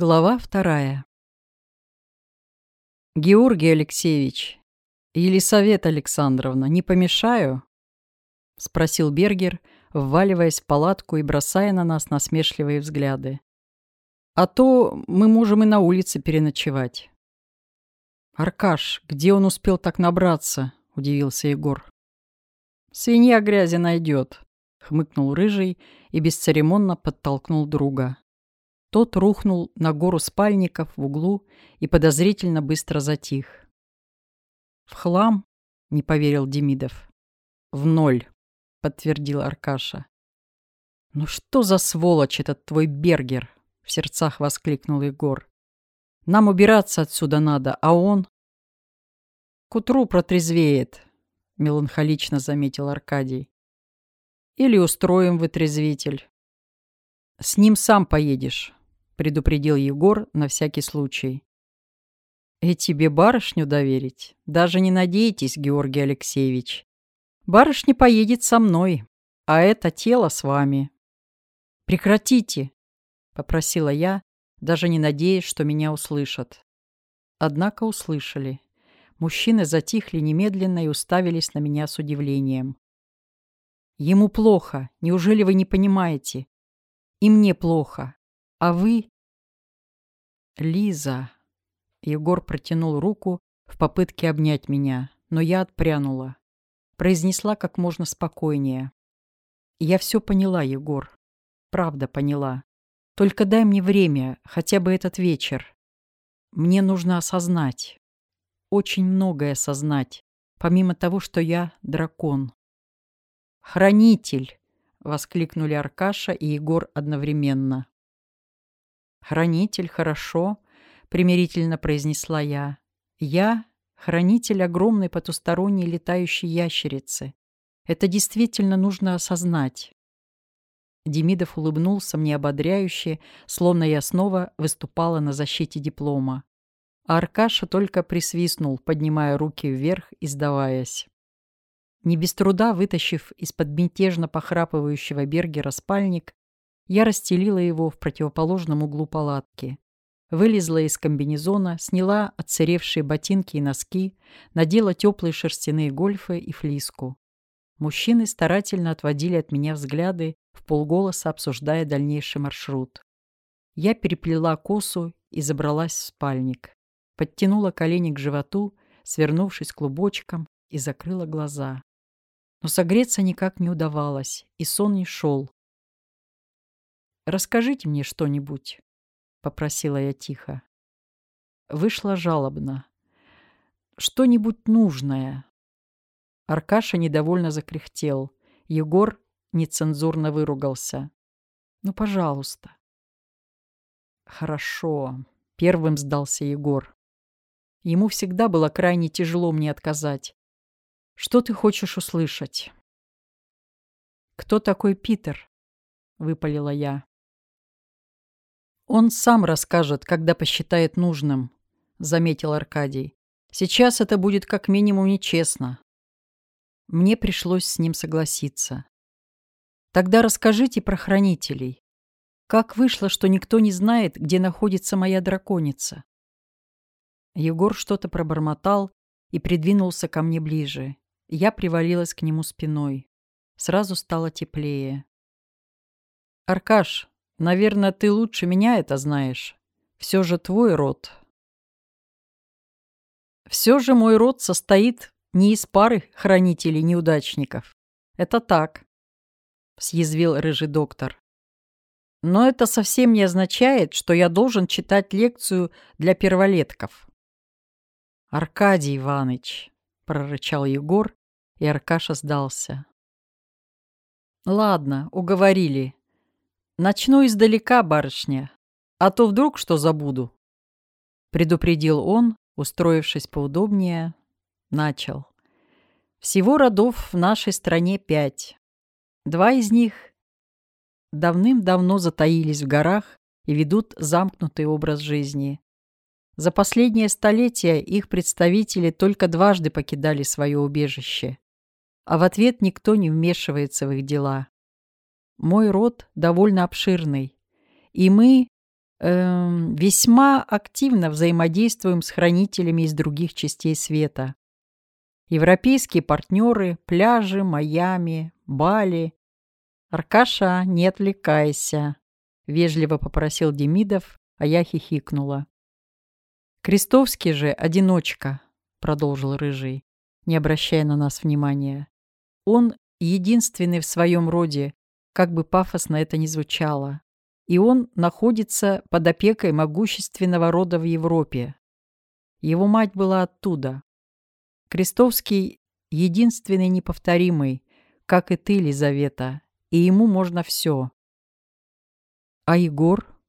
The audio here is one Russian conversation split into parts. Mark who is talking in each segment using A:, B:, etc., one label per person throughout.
A: Глава вторая. «Георгий Алексеевич, Елисавета Александровна, не помешаю?» — спросил Бергер, вваливаясь в палатку и бросая на нас насмешливые взгляды. «А то мы можем и на улице переночевать». «Аркаш, где он успел так набраться?» — удивился Егор. «Свинья грязи найдет», — хмыкнул Рыжий и бесцеремонно подтолкнул друга. Тот рухнул на гору спальников в углу и подозрительно быстро затих. «В хлам?» — не поверил Демидов. «В ноль», — подтвердил Аркаша. «Ну что за сволочь этот твой Бергер?» — в сердцах воскликнул Егор. «Нам убираться отсюда надо, а он...» «К утру протрезвеет», — меланхолично заметил Аркадий. «Или устроим вытрезвитель. С ним сам поедешь предупредил Егор на всякий случай. «И тебе барышню доверить? Даже не надейтесь, Георгий Алексеевич. Барышня поедет со мной, а это тело с вами». «Прекратите!» — попросила я, даже не надеясь, что меня услышат. Однако услышали. Мужчины затихли немедленно и уставились на меня с удивлением. «Ему плохо. Неужели вы не понимаете? И мне плохо. А вы «Лиза!» Егор протянул руку в попытке обнять меня, но я отпрянула. Произнесла как можно спокойнее. «Я все поняла, Егор. Правда поняла. Только дай мне время, хотя бы этот вечер. Мне нужно осознать. Очень многое осознать, помимо того, что я дракон». «Хранитель!» — воскликнули Аркаша и Егор одновременно. «Хранитель, хорошо», — примирительно произнесла я. «Я — хранитель огромной потусторонней летающей ящерицы. Это действительно нужно осознать». Демидов улыбнулся мне ободряюще, словно я снова выступала на защите диплома. А Аркаша только присвистнул, поднимая руки вверх и сдаваясь. Не без труда вытащив из-под мятежно похрапывающего Бергера спальник, я расстелила его в противоположном углу палатки. Вылезла из комбинезона, сняла отсыревшие ботинки и носки, надела теплые шерстяные гольфы и флиску. Мужчины старательно отводили от меня взгляды, в полголоса обсуждая дальнейший маршрут. Я переплела косу и забралась в спальник. Подтянула колени к животу, свернувшись клубочком, и закрыла глаза. Но согреться никак не удавалось, и сон не шел, «Расскажите мне что-нибудь», — попросила я тихо. Вышла жалобно. «Что-нибудь нужное». Аркаша недовольно закряхтел. Егор нецензурно выругался. «Ну, пожалуйста». «Хорошо», — первым сдался Егор. Ему всегда было крайне тяжело мне отказать. «Что ты хочешь услышать?» «Кто такой Питер?» — выпалила я. «Он сам расскажет, когда посчитает нужным», — заметил Аркадий. «Сейчас это будет как минимум нечестно». Мне пришлось с ним согласиться. «Тогда расскажите про хранителей. Как вышло, что никто не знает, где находится моя драконица?» Егор что-то пробормотал и придвинулся ко мне ближе. Я привалилась к нему спиной. Сразу стало теплее. «Аркаш, Наверное, ты лучше меня это знаешь. Все же твой род. Все же мой род состоит не из пары хранителей-неудачников. Это так, — съязвил рыжий доктор. Но это совсем не означает, что я должен читать лекцию для перволетков. Аркадий Иваныч, — прорычал Егор, и Аркаша сдался. Ладно, уговорили. «Начну издалека, барышня, а то вдруг что забуду», — предупредил он, устроившись поудобнее, начал. «Всего родов в нашей стране пять. Два из них давным-давно затаились в горах и ведут замкнутый образ жизни. За последнее столетие их представители только дважды покидали свое убежище, а в ответ никто не вмешивается в их дела. Мой род довольно обширный, и мы, эм, весьма активно взаимодействуем с хранителями из других частей света. Европейские партнеры, пляжи, Майами, Бали. «Аркаша, не отвлекайся», — вежливо попросил Демидов, а я хихикнула. «Крестовский же одиночка», — продолжил Рыжий, не обращая на нас внимания. «Он единственный в своем роде, как бы пафосно это ни звучало и он находится под опекой могущественного рода в Европе. Его мать была оттуда. Крестовский — единственный неповторимый, как и ты, Лизавета, и ему можно все. А Егор?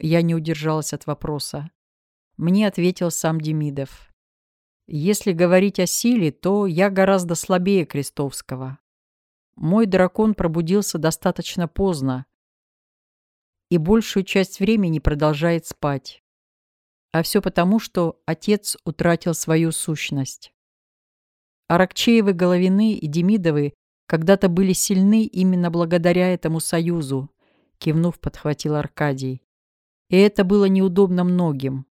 A: Я не удержалась от вопроса. Мне ответил сам Демидов. Если говорить о силе, то я гораздо слабее Крестовского. Мой дракон пробудился достаточно поздно, и большую часть времени продолжает спать. А все потому, что отец утратил свою сущность. Аракчеевы, Головины и Демидовы когда-то были сильны именно благодаря этому союзу, кивнув, подхватил Аркадий. И это было неудобно многим.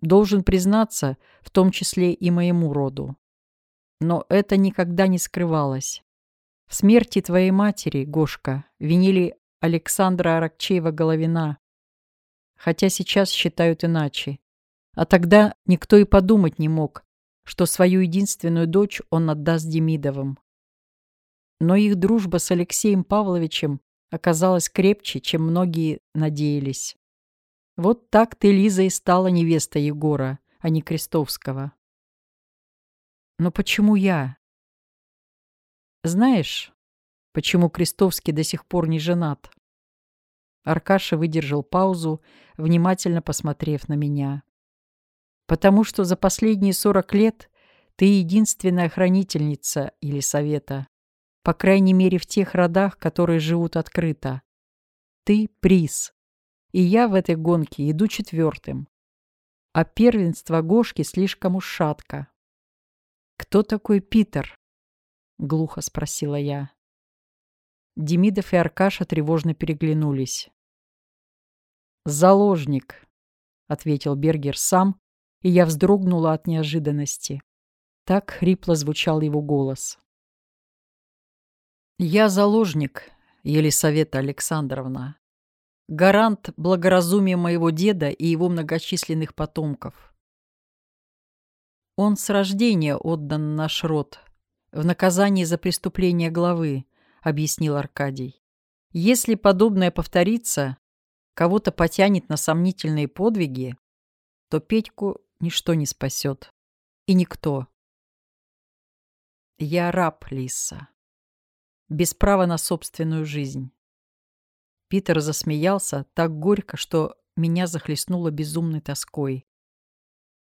A: Должен признаться, в том числе и моему роду. Но это никогда не скрывалось. В смерти твоей матери, Гошка, винили Александра Аракчеева-Головина, хотя сейчас считают иначе. А тогда никто и подумать не мог, что свою единственную дочь он отдаст Демидовым. Но их дружба с Алексеем Павловичем оказалась крепче, чем многие надеялись. Вот так ты, Лиза, и стала невеста Егора, а не Крестовского. Но почему я? Знаешь, почему Крестовский до сих пор не женат. Аркаша выдержал паузу, внимательно посмотрев на меня. «Потому что за последние сорок лет ты единственная хранительница или совета, по крайней мере в тех родах, которые живут открыто. Ты — приз, и я в этой гонке иду четвертым. А первенство Гошки слишком уж шатко». «Кто такой Питер?» — глухо спросила я. Демидов и Аркаша тревожно переглянулись. «Заложник», — ответил Бергер сам, и я вздрогнула от неожиданности. Так хрипло звучал его голос. «Я заложник, Елисавета Александровна, гарант благоразумия моего деда и его многочисленных потомков. Он с рождения отдан наш род, в наказании за преступление главы, объяснил Аркадий. Если подобное повторится, кого-то потянет на сомнительные подвиги, то Петьку ничто не спасет. И никто. Я раб, Лиса. Без права на собственную жизнь. Питер засмеялся так горько, что меня захлестнуло безумной тоской.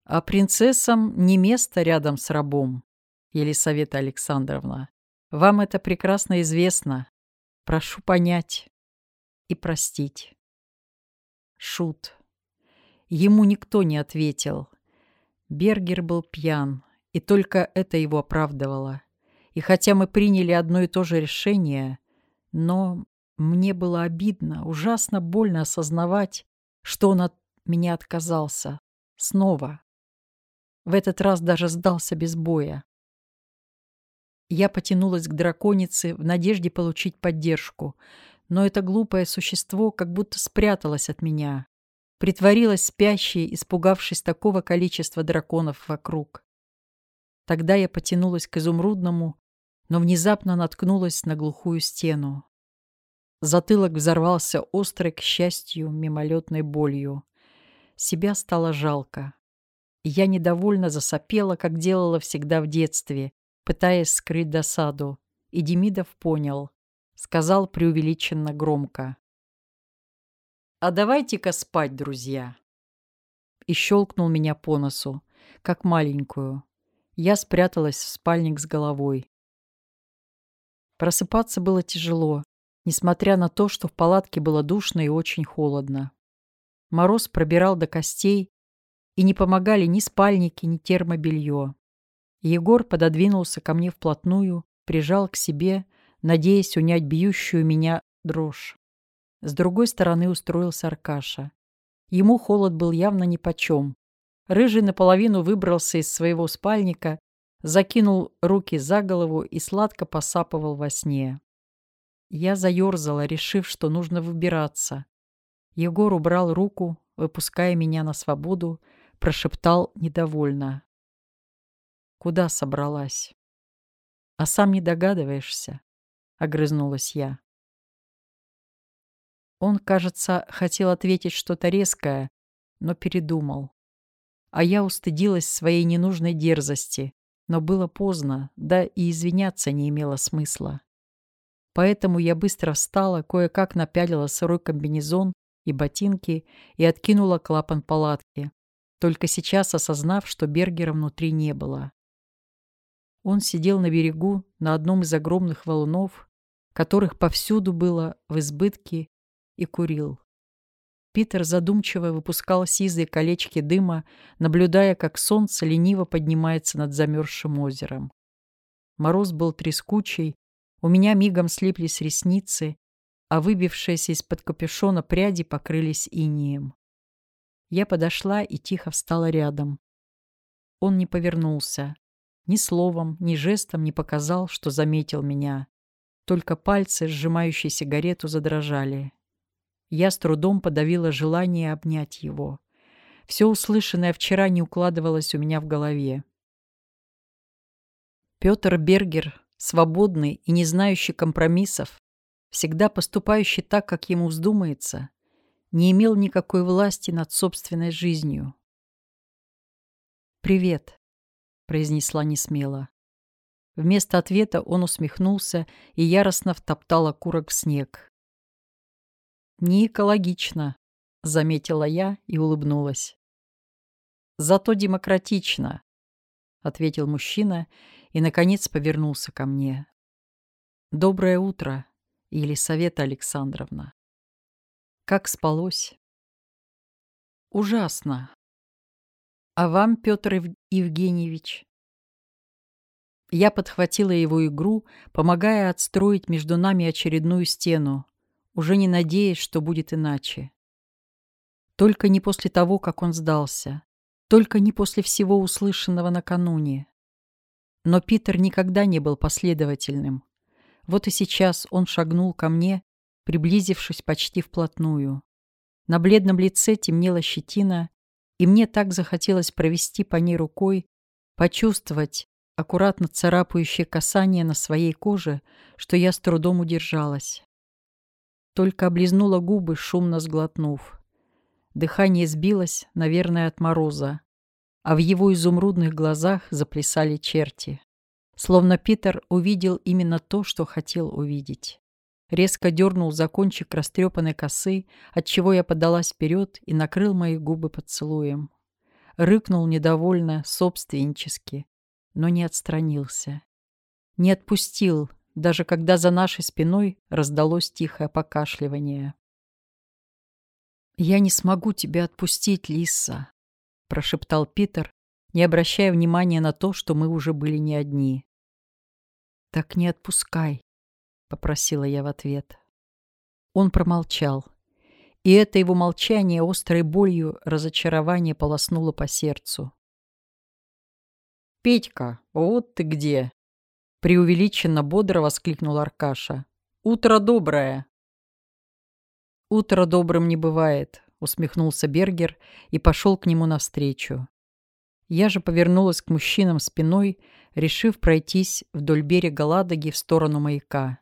A: А принцессам не место рядом с рабом, Елисавета Александровна. Вам это прекрасно известно. Прошу понять и простить. Шут. Ему никто не ответил. Бергер был пьян, и только это его оправдывало. И хотя мы приняли одно и то же решение, но мне было обидно, ужасно больно осознавать, что он от меня отказался. Снова. В этот раз даже сдался без боя. Я потянулась к драконице в надежде получить поддержку, но это глупое существо как будто спряталось от меня, притворилось спящей, испугавшись такого количества драконов вокруг. Тогда я потянулась к изумрудному, но внезапно наткнулась на глухую стену. Затылок взорвался острой, к счастью, мимолетной болью. Себя стало жалко. Я недовольно засопела, как делала всегда в детстве, пытаясь скрыть досаду, и Демидов понял, сказал преувеличенно громко. «А давайте-ка спать, друзья!» И щелкнул меня по носу, как маленькую. Я спряталась в спальник с головой. Просыпаться было тяжело, несмотря на то, что в палатке было душно и очень холодно. Мороз пробирал до костей, и не помогали ни спальники, ни термобелье. Егор пододвинулся ко мне вплотную, прижал к себе, надеясь унять бьющую меня дрожь. С другой стороны устроился Аркаша. Ему холод был явно нипочем. Рыжий наполовину выбрался из своего спальника, закинул руки за голову и сладко посапывал во сне. Я заерзала, решив, что нужно выбираться. Егор убрал руку, выпуская меня на свободу, прошептал недовольно. «Куда собралась?» «А сам не догадываешься?» — огрызнулась я. Он, кажется, хотел ответить что-то резкое, но передумал. А я устыдилась своей ненужной дерзости, но было поздно, да и извиняться не имело смысла. Поэтому я быстро встала, кое-как напялила сырой комбинезон и ботинки и откинула клапан палатки, только сейчас осознав, что Бергера внутри не было. Он сидел на берегу на одном из огромных валунов, которых повсюду было в избытке, и курил. Питер задумчиво выпускал сизые колечки дыма, наблюдая, как солнце лениво поднимается над замерзшим озером. Мороз был трескучий, у меня мигом слиплись ресницы, а выбившиеся из-под капюшона пряди покрылись инием. Я подошла и тихо встала рядом. Он не повернулся. Ни словом, ни жестом не показал, что заметил меня. Только пальцы, сжимающие сигарету, задрожали. Я с трудом подавила желание обнять его. Все услышанное вчера не укладывалось у меня в голове. Петр Бергер, свободный и не знающий компромиссов, всегда поступающий так, как ему вздумается, не имел никакой власти над собственной жизнью. «Привет», — произнесла несмело. Вместо ответа он усмехнулся и яростно втоптал окурок в снег. «Не экологично», — заметила я и улыбнулась. «Зато демократично», — ответил мужчина и, наконец, повернулся ко мне. «Доброе утро, Елисавета Александровна. Как спалось?» «Ужасно. А вам, Петр Евгеньевич?» Я подхватила его игру, помогая отстроить между нами очередную стену, уже не надеясь, что будет иначе. Только не после того, как он сдался. Только не после всего услышанного накануне. Но Питер никогда не был последовательным. Вот и сейчас он шагнул ко мне, приблизившись почти вплотную. На бледном лице темнела щетина, и мне так захотелось провести по ней рукой, почувствовать аккуратно царапающее касание на своей коже, что я с трудом удержалась только облизнула губы, шумно сглотнув. Дыхание сбилось, наверное, от мороза, а в его изумрудных глазах заплясали черти. Словно Питер увидел именно то, что хотел увидеть. Резко дернул за кончик растрепанной косы, отчего я подалась вперед и накрыл мои губы поцелуем. Рыкнул недовольно, собственнически, но не отстранился. Не отпустил, даже когда за нашей спиной раздалось тихое покашливание. «Я не смогу тебя отпустить, Лиса», — прошептал Питер, не обращая внимания на то, что мы уже были не одни. «Так не отпускай», — попросила я в ответ. Он промолчал, и это его молчание острой болью разочарование полоснуло по сердцу. «Петька, вот ты где!» преувеличенно бодро воскликнул Аркаша. «Утро доброе!» «Утро добрым не бывает», — усмехнулся Бергер и пошел к нему навстречу. Я же повернулась к мужчинам спиной, решив пройтись вдоль берега Ладоги в сторону маяка.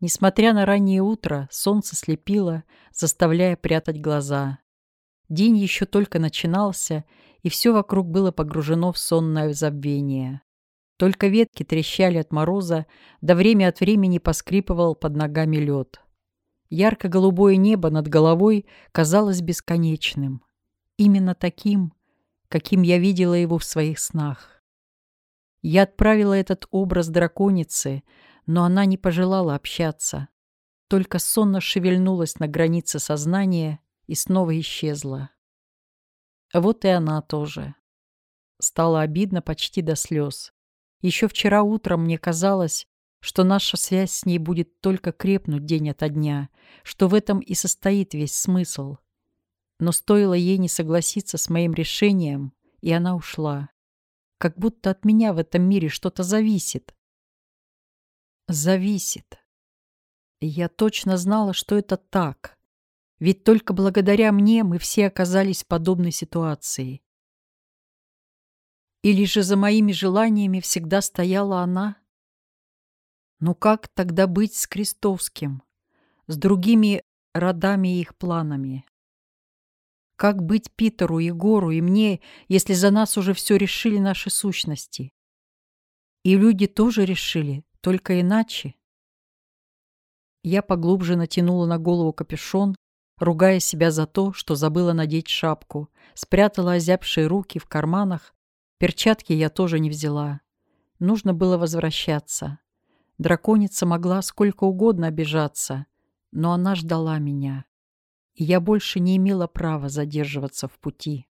A: Несмотря на раннее утро, солнце слепило, заставляя прятать глаза. День еще только начинался, и все вокруг было погружено в сонное забвение. Только ветки трещали от мороза, да время от времени поскрипывал под ногами лед. Ярко-голубое небо над головой казалось бесконечным. Именно таким, каким я видела его в своих снах. Я отправила этот образ драконицы, но она не пожелала общаться. Только сонно шевельнулась на границе сознания и снова исчезла. Вот и она тоже. Стало обидно почти до слез. Еще вчера утром мне казалось, что наша связь с ней будет только крепнуть день ото дня, что в этом и состоит весь смысл. Но стоило ей не согласиться с моим решением, и она ушла. Как будто от меня в этом мире что-то зависит. Зависит. Я точно знала, что это так. Ведь только благодаря мне мы все оказались в подобной ситуации. Или же за моими желаниями всегда стояла она? Ну как тогда быть с Крестовским? С другими родами и их планами? Как быть Питеру, Егору и мне, если за нас уже все решили наши сущности? И люди тоже решили, только иначе. Я поглубже натянула на голову капюшон, ругая себя за то, что забыла надеть шапку, спрятала озябшие руки в карманах, перчатки я тоже не взяла. Нужно было возвращаться. Драконица могла сколько угодно обижаться, но она ждала меня и я больше не имела права задерживаться в пути.